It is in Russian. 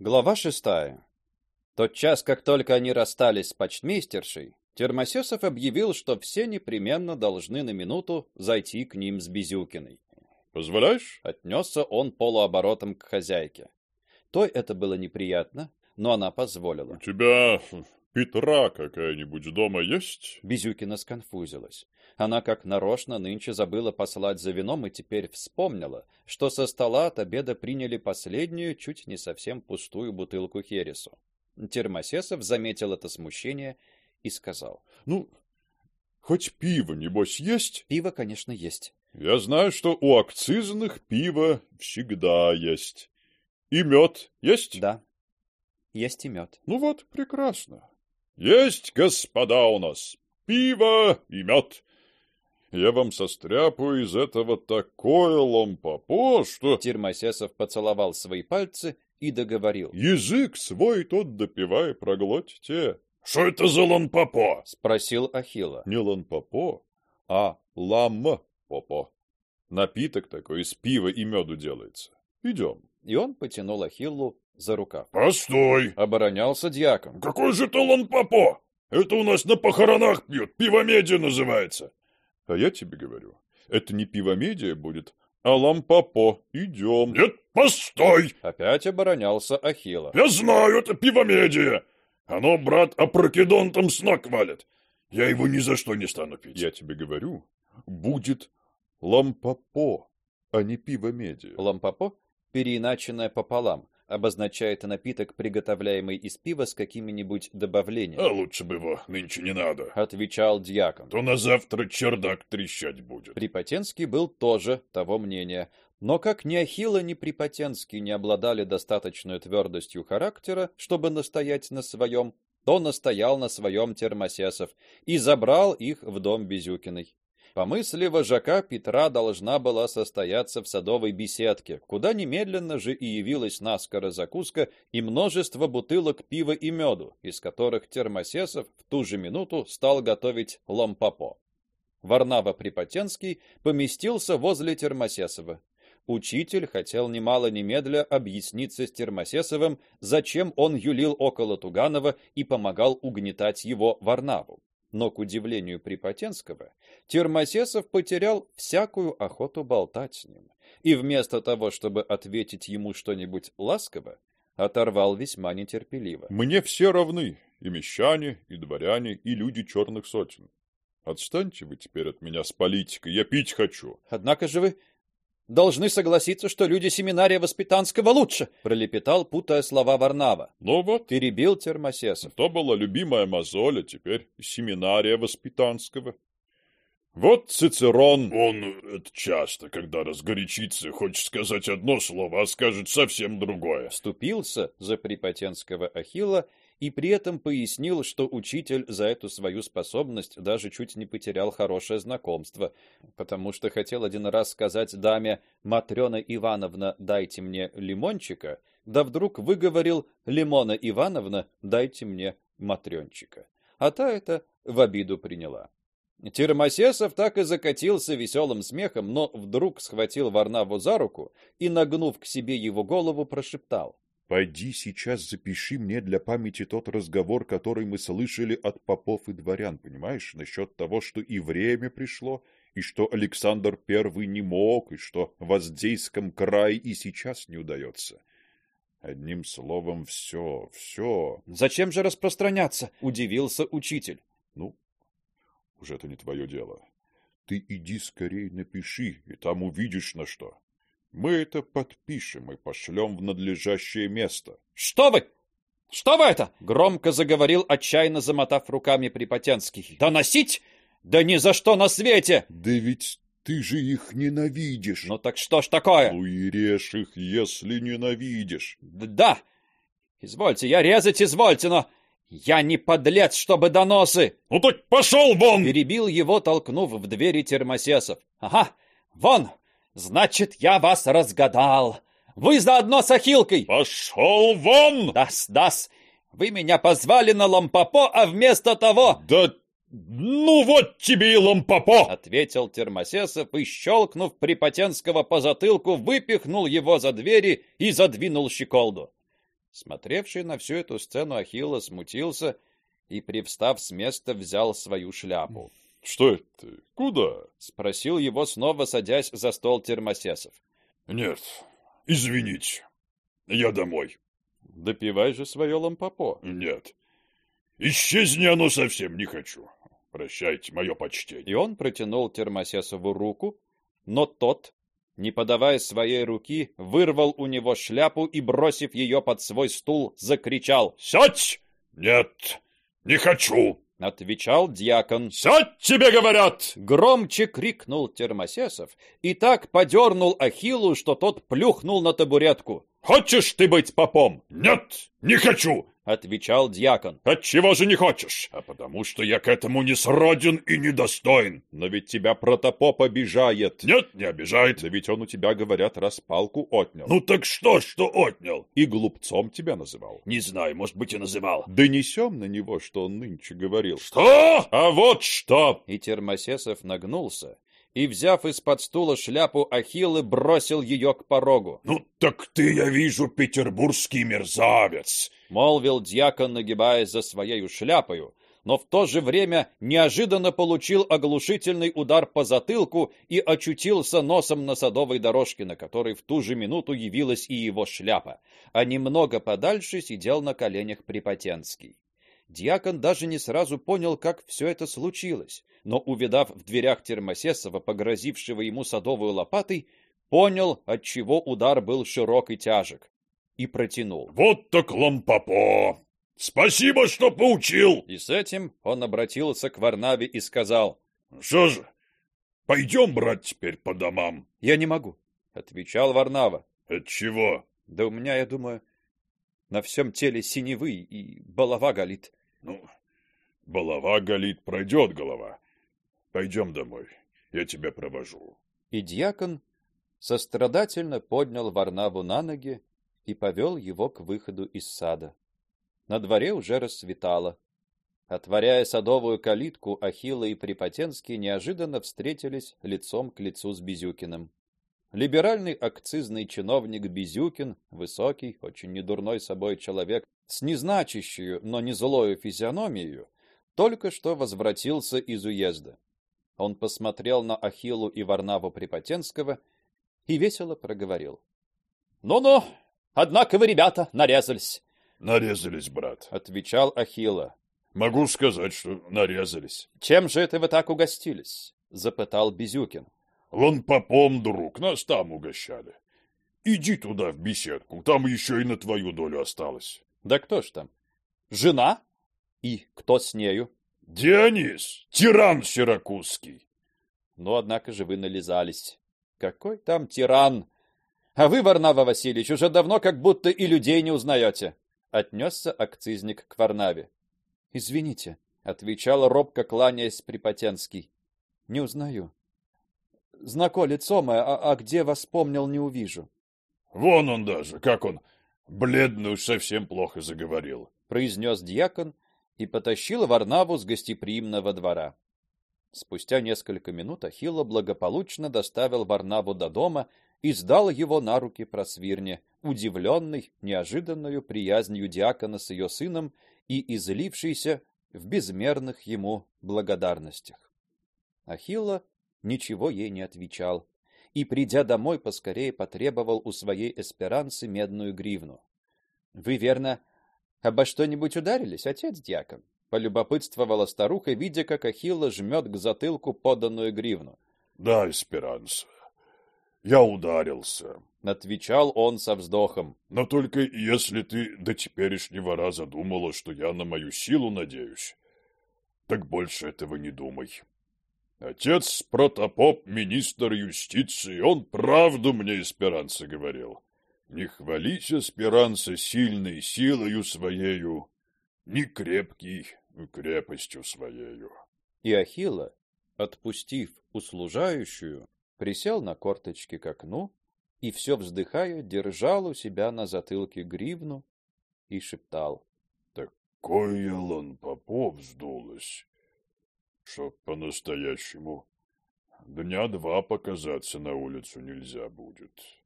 Глава шестая. Тот час, как только они расстались с почтмейстершей, Термосесов объявил, что все непременно должны на минуту зайти к ним с Безюкиной. Позволяешь? Отнесся он полуоборотом к хозяйке. Той это было неприятно, но она позволила. У тебя Петра какая-нибудь дома есть? Безюкина сконфузилась. Она как нарочно нынче забыла послать за вином и теперь вспомнила, что со стола от обеда приняли последнюю, чуть не совсем пустую бутылку хересу. Термосесов заметил это смущение и сказал: "Ну, хоть пиво небось есть?" "Пиво, конечно, есть. Я знаю, что у акцизных пиво всегда есть. И мед есть?" "Да. Есть и мед. "Ну вот, прекрасно. Есть, господа, у нас пиво и мед. Я вам состряпаю из этого такое лампопо, что Термосесов поцеловал свои пальцы и договорил: "Язык свой тот допивай проглотите". Что это за лампопо? спросил Ахилла. Не лампопо, а лампопо. Напиток такой из пива и меду делается. Идем. И он потянул Ахиллу за рукав. Постой, Оборонялся дьякон. какой же это лампопо? Это у нас на похоронах пьют, пивомедия называется. А я тебе говорю, это не пивомедия будет, а лампопо. Идем. Нет, постой! Опять оборонялся Ахилла. Я знаю, это пивомедия. Оно, брат, опрокидонтом с ног валит. Я его ни за что не стану пить. Я тебе говорю, будет лампопо, а не пивомедия. Лампопо, переиначенное пополам, обозначает напиток, приготовляемый из пива с какими-нибудь добавлениями. А лучше бы его нынче не надо. Отвечал дьякон. То на завтра чердак трещать будет. Припотенский был тоже того мнения, но как ни Ахилла, ни Припотенский не обладали достаточной твердостью характера, чтобы настоять на своем, то настоял на своем Термосесов и забрал их в дом Безюкиной. По мысли вожака Петра должна была состояться в садовой беседке, куда немедленно же и явилась наскоро закуска и множество бутылок пива и меду, из которых Термосесов в ту же минуту стал готовить лампопо. Варнава Припотенский поместился возле Термосесова. Учитель хотел немало немедля объясниться с Термосесовым, зачем он юлил около Туганова и помогал угнетать его Варнаву. Но к удивлению Припотенского, Термосесов потерял всякую охоту болтать с ним, и вместо того, чтобы ответить ему что-нибудь ласково, оторвал весьма нетерпеливо. Мне все равны, и мещане, и дворяне, и люди черных сотен. Отстаньте вы теперь от меня с политикой, я пить хочу. Однако же вы должны согласиться, что люди семинария Воспитанского лучше, пролепетал, путая слова Варнава. Ну вот, Перебил Термосесов. то была любимая мозоль, а теперь семинария Воспитанского. Вот Цицерон. Он это часто, когда разгорячится, хочет сказать одно слово, а скажет совсем другое. Вступился за Припотенского Ахилла и при этом пояснил, что учитель за эту свою способность даже чуть не потерял хорошее знакомство, потому что хотел один раз сказать даме Матрёна Ивановна, дайте мне лимончика, да вдруг выговорил Лимона Ивановна, дайте мне матрёнчика. А та это в обиду приняла. Термосесов так и закатился веселым смехом, но вдруг схватил Варнаву за руку и, нагнув к себе его голову, прошептал: Пойди сейчас запиши мне для памяти тот разговор, который мы слышали от попов и дворян, понимаешь, насчет того, что и время пришло, и что Александр Первый не мог, и что в Аздейском крае и сейчас не удается. Одним словом, все, все. "Зачем же распространяться?" удивился учитель. Ну, уже это не твое дело. Ты иди скорей напиши, и там увидишь на что. Мы это подпишем и пошлем в надлежащее место. Что вы? Что вы это? громко заговорил, отчаянно замотав руками Припотенский. Доносить? Да ни за что на свете. Да ведь ты же их ненавидишь. Ну так что ж такое? Ну и режь их, если ненавидишь. Да. Извольте, я резать извольте, но я не подлец, чтобы доносы. Ну так пошел вон! Перебил его, толкнув в двери Термосесов. Ага, вон. Значит, я вас разгадал. Вы заодно с Ахилкой. Пошел вон! Дас, дас. Вы меня позвали на лампопо, а вместо того... Да ну вот тебе и лампопо! Ответил Термосесов и, щелкнув Припотенского по затылку, выпихнул его за двери и задвинул щеколду. Смотревший на всю эту сцену Ахилла смутился и, привстав с места, взял свою шляпу. Что это? Куда? спросил его снова, садясь за стол Термосесов. Нет, извините. Я домой. Допивай же свое лампопо. Нет. Исчезни оно совсем не хочу. Прощайте мое почтение. И он протянул Термосесову руку, но тот, не подавая своей руки, вырвал у него шляпу и, бросив ее под свой стул, закричал «Сядь! Нет, не хочу!» — отвечал дьякон. «Сядь, тебе говорят!» Громче крикнул Термосесов и так подернул Ахиллу, что тот плюхнул на табуретку. «Хочешь ты быть попом?» «Нет, не хочу!» Отвечал дьякон. Отчего же не хочешь? А потому что я к этому не сроден и недостоин. Но ведь тебя протопоп обижает. Нет, не обижает. Да ведь он у тебя, говорят, распалку отнял. Ну так что, что отнял? И глупцом тебя называл. Не знаю, может быть, и называл. Донесем на него, что он нынче говорил. Что? А вот что! И Термосесов нагнулся и, взяв из-под стула шляпу Ахиллы, бросил ее к порогу. «Ну так ты, я вижу, петербургский мерзавец!» — молвил дьякон, нагибаясь за своею шляпою, но в то же время неожиданно получил оглушительный удар по затылку и очутился носом на садовой дорожке, на которой в ту же минуту явилась и его шляпа, а немного подальше сидел на коленях Припотенский. Дьякон даже не сразу понял, как все это случилось но, увидав в дверях Термосесова, погрозившего ему садовую лопатой, понял, от чего удар был широк и тяжек, и протянул. «Вот так лампопо! Спасибо, что поучил!» И с этим он обратился к Варнаве и сказал. «Что же, пойдем, брат, теперь по домам?» «Я не могу», — отвечал Варнава. «Отчего?» «Да у меня, я думаю, на всем теле синевы и голова галит». «Ну, голова галит, пройдет голова. Пойдем домой, я тебя провожу. И дьякон сострадательно поднял Варнаву на ноги и повел его к выходу из сада. На дворе уже рассветало. Отворяя садовую калитку, Ахилла и Припотенский неожиданно встретились лицом к лицу с Безюкиным. Либеральный акцизный чиновник Безюкин, высокий, очень недурной собой человек, с незначащей, но не злою физиономией, только что возвратился из уезда. Он посмотрел на Ахиллу и Варнаву Припотенского и весело проговорил: "Ну-ну, однако вы, ребята, нарезались". "Нарезались, брат", отвечал Ахилла. "Могу сказать, что нарезались". "Чем же это вы так угостились?" запытал Безюкин. "Вон попом, друг, нас там угощали. Иди туда в беседку, там еще и на твою долю осталось". "Да кто ж там? Жена? И кто с нею?" Дионис, тиран сиракузский. Ну, однако же вы нализались. Какой там тиран? А вы, Варнава Васильевич, уже давно как будто и людей не узнаете. Отнесся акцизник к Варнаве. Извините, отвечал робко кланяясь Припотенский. Не узнаю. Знако лицо мое, а, а где вас помнил, не увижу. Вон он даже, как он бледно уж совсем плохо заговорил, произнес дьякон и потащил Варнаву с гостеприимного двора. Спустя несколько минут Ахилла благополучно доставил Варнаву до дома и сдал его на руки Просвирне, удивленный неожиданной приязнью диакона с ее сыном и излившийся в безмерных ему благодарностях. Ахилла ничего ей не отвечал и, придя домой, поскорее потребовал у своей эсперанцы медную гривну. Вы верно Обо что-нибудь ударились, отец дьякон? полюбопытствовала старуха, видя, как Ахилла жмет к затылку поданную гривну. Да, Эсперанса. Я ударился, отвечал он со вздохом. Но только если ты до теперешнего раза думала, что я на мою силу надеюсь, так больше этого не думай. Отец протопоп, министр юстиции, он правду мне Эсперанса говорил. Не хвались, Аспиранца, сильной силою своею, не крепкий крепостью своею. И Ахилла, отпустив услужающую, присел на корточки к окну и все вздыхая держал у себя на затылке гривну и шептал: "Такое лон попов вздулось, что по-настоящему дня два показаться на улицу нельзя будет".